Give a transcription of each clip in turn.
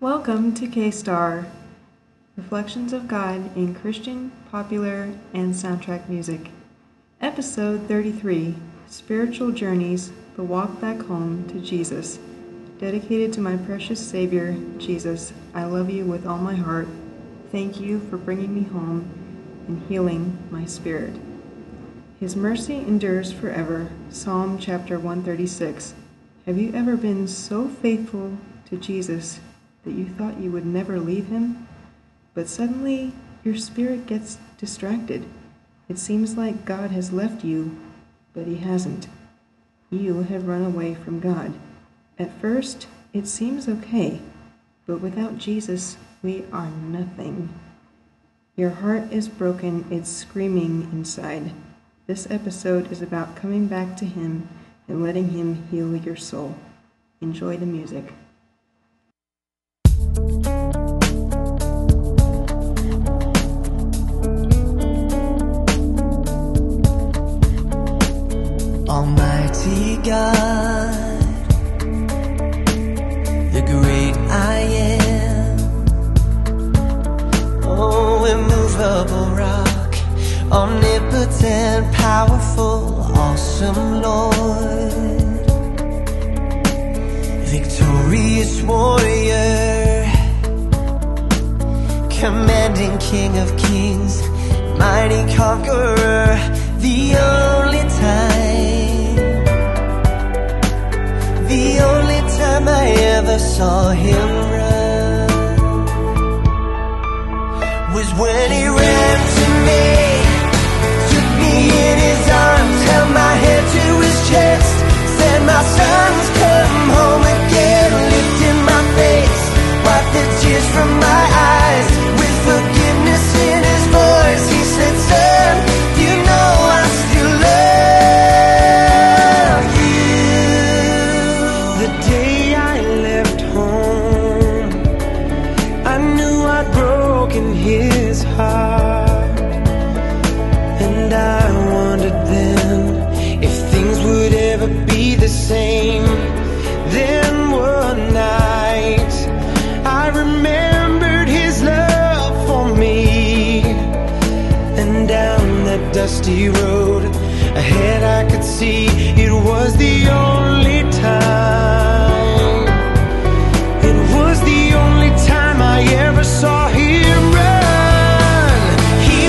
Welcome to K Star, Reflections of God in Christian, Popular, and Soundtrack Music. Episode 33 Spiritual Journeys The Walk Back Home to Jesus. Dedicated to my precious Savior, Jesus, I love you with all my heart. Thank you for bringing me home and healing my spirit. His mercy endures forever. Psalm chapter 136. Have you ever been so faithful to Jesus that you thought you would never leave him, but suddenly your spirit gets distracted. It seems like God has left you, but he hasn't. You have run away from God. At first, it seems okay, but without Jesus, we are nothing. Your heart is broken, it's screaming inside. This episode is about coming back to Him and letting Him heal your soul. Enjoy the music. Almighty God, the great I am, oh immovable rock, omnipotent, powerful, awesome Lord, victorious warrior, commanding King of Kings, mighty conqueror, the only time, the only time I ever saw him run was when he ahead I could see it was the only time. It was the only time I ever saw him run. He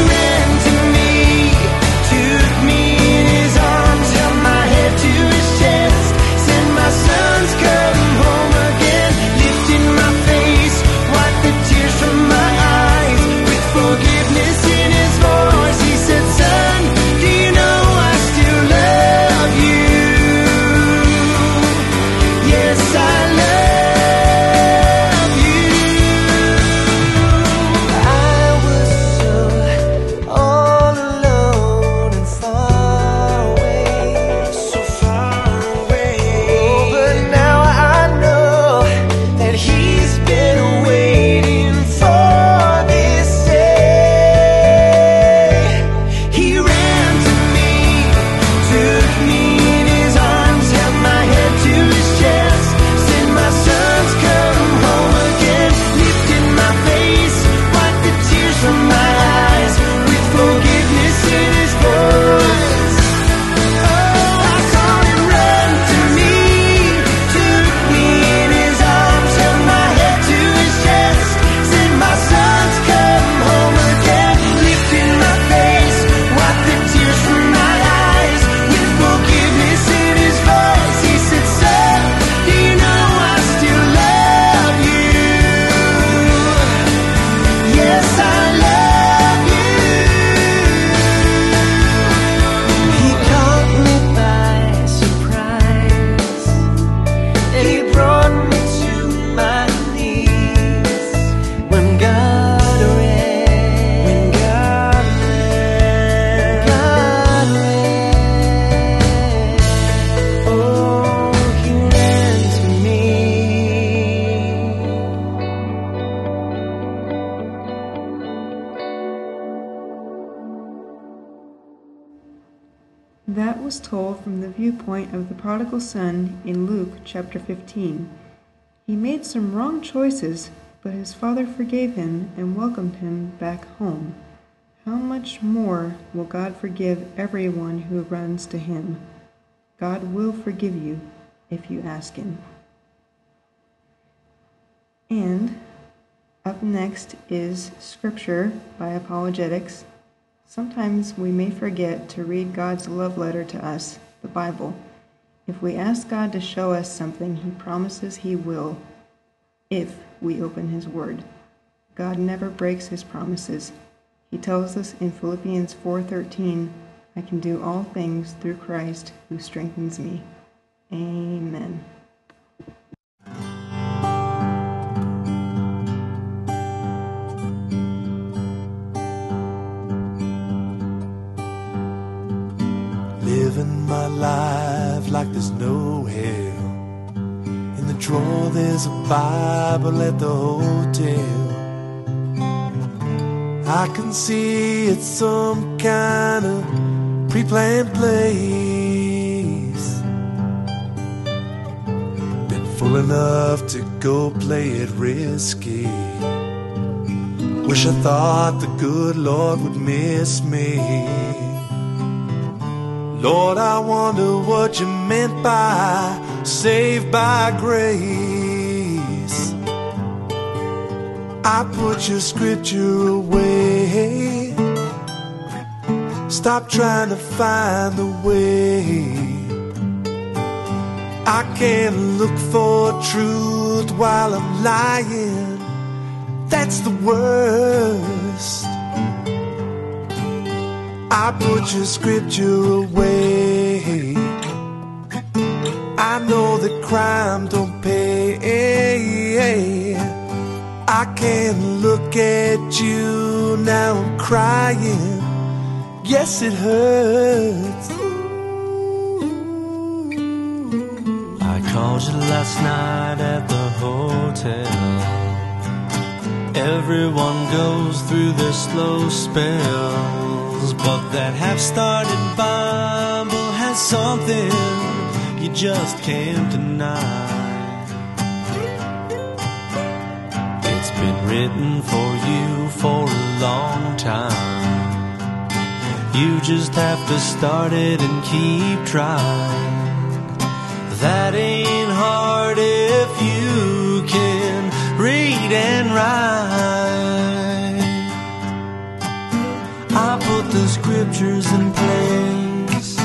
That was told from the viewpoint of the prodigal son in Luke chapter 15. He made some wrong choices, but his father forgave him and welcomed him back home. How much more will God forgive everyone who runs to him? God will forgive you if you ask him. And up next is Scripture by ApologetiX. Sometimes we may forget to read God's love letter to us, the Bible. If we ask God to show us something, He promises He will, if we open His Word. God never breaks His promises. He tells us in Philippians 4:13, "I can do all things through Christ who strengthens me." Amen. There's a Bible at the hotel. I can see it's some kind of pre-planned place. Been fool enough to go play it risky. Wish I thought the good Lord would miss me. Lord, I wonder what you meant by saved by grace. I put your scripture away. Stop trying to find the way. I can't look for truth while I'm lying. That's the worst. I put your scripture away. I know that crime don't pay. I can't look at you now. I'm crying. Yes, it hurts. I called you last night at the hotel. Everyone goes through their slow spells, but that half started Bible has something you just can't deny. Written for you for a long time. You just have to start it and keep trying. That ain't hard if you can read and write. I put the scriptures in place.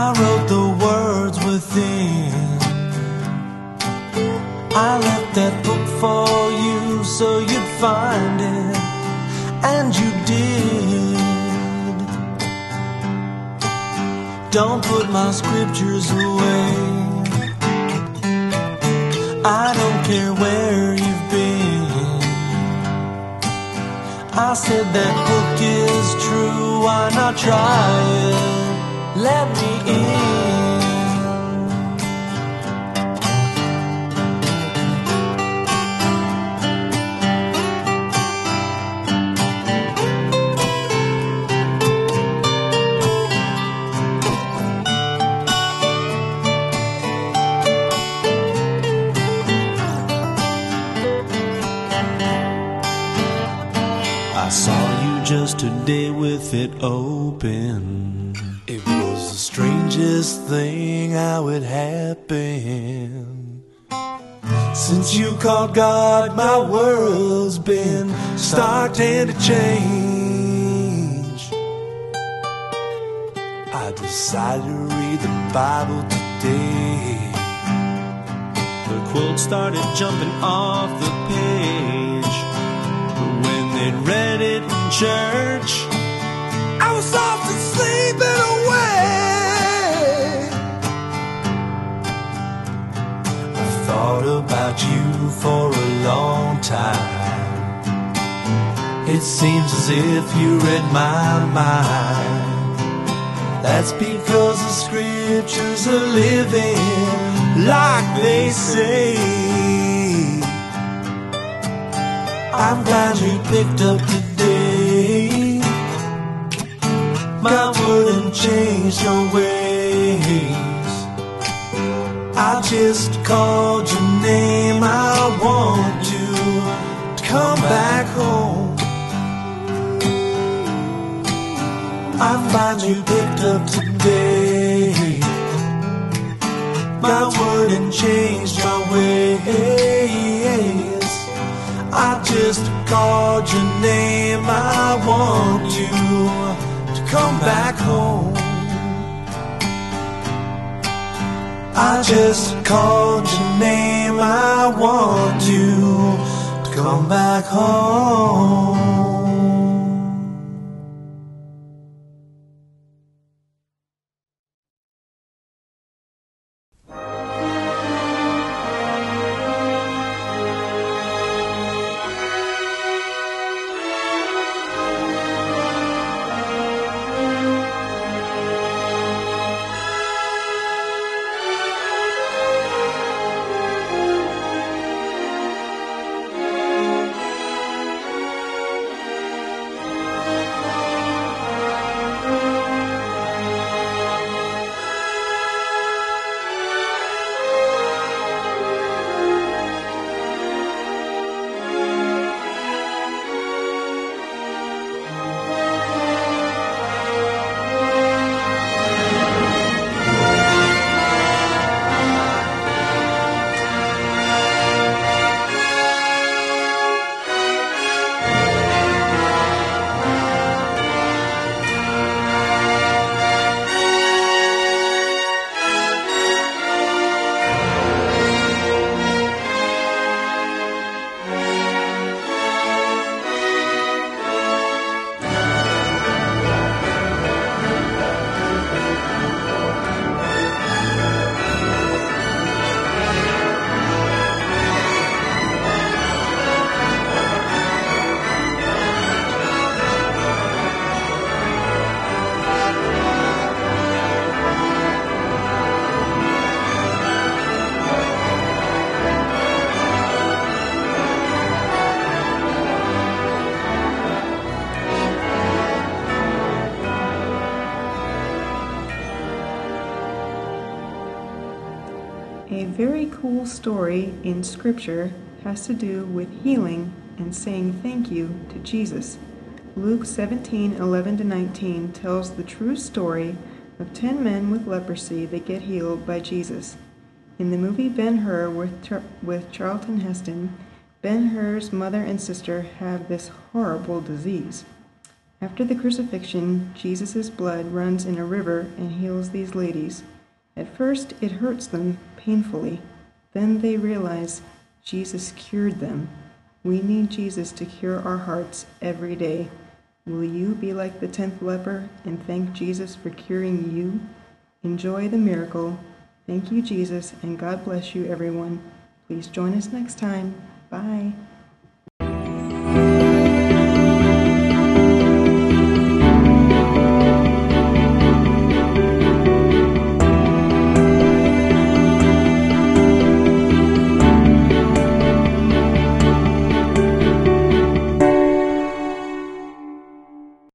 I wrote the words within. I left that book for you so you'd find it, and you did. Don't put my scriptures away. I don't care where you've been. I said that book is true. Why not try it? Let me in. I saw you just today with it open. It was the strangest thing how it happened. Since you called God, my world's been starting to change. I decided to read the Bible today. The quote started jumping off the page. They'd read it in church, I was soft and sleeping away. I thought about you for a long time. It seems as if you read my mind. That's because the scriptures are living like they say. I'm glad you picked up today. My wouldn't change your ways. I just called your name, I want you to come back home. I'm glad you picked up today. My wouldn't change my ways. I just called your name. I want you to come back home. I just called your name. I want you to come back home. Very cool story in Scripture has to do with healing and saying thank you to Jesus. Luke 17 11 to 19 tells the true story of 10 men with leprosy that get healed by Jesus. In the movie Ben Hur with, Char- with Charlton Heston, Ben Hur's mother and sister have this horrible disease. After the crucifixion, Jesus' blood runs in a river and heals these ladies. At first, it hurts them painfully. Then they realize Jesus cured them. We need Jesus to cure our hearts every day. Will you be like the tenth leper and thank Jesus for curing you? Enjoy the miracle. Thank you, Jesus, and God bless you, everyone. Please join us next time. Bye.